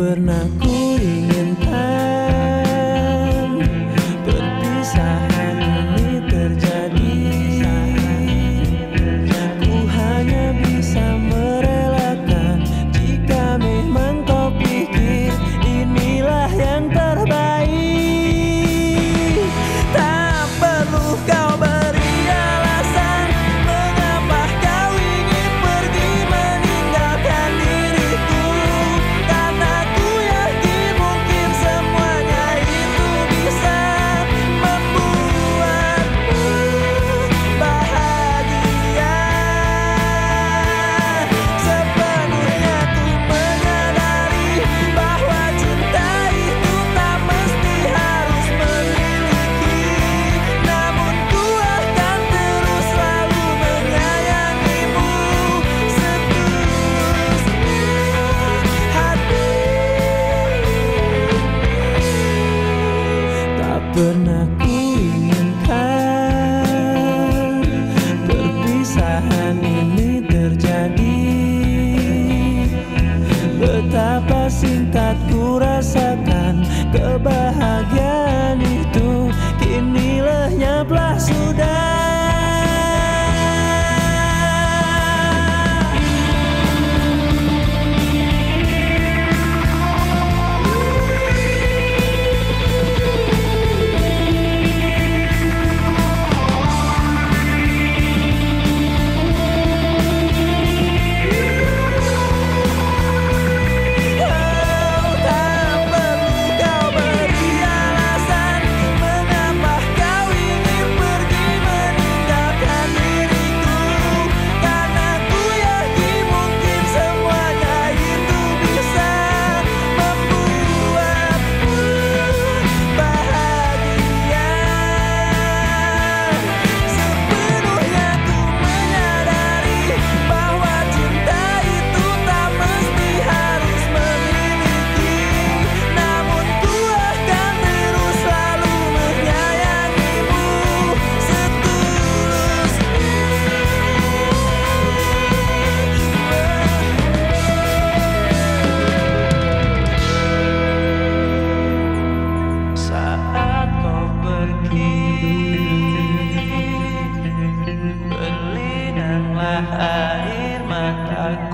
pernah ku ingin pernah ku inginkan Perpisahan ini terjadi. Betapa singkat ku rasakan kebahagiaan. air mataku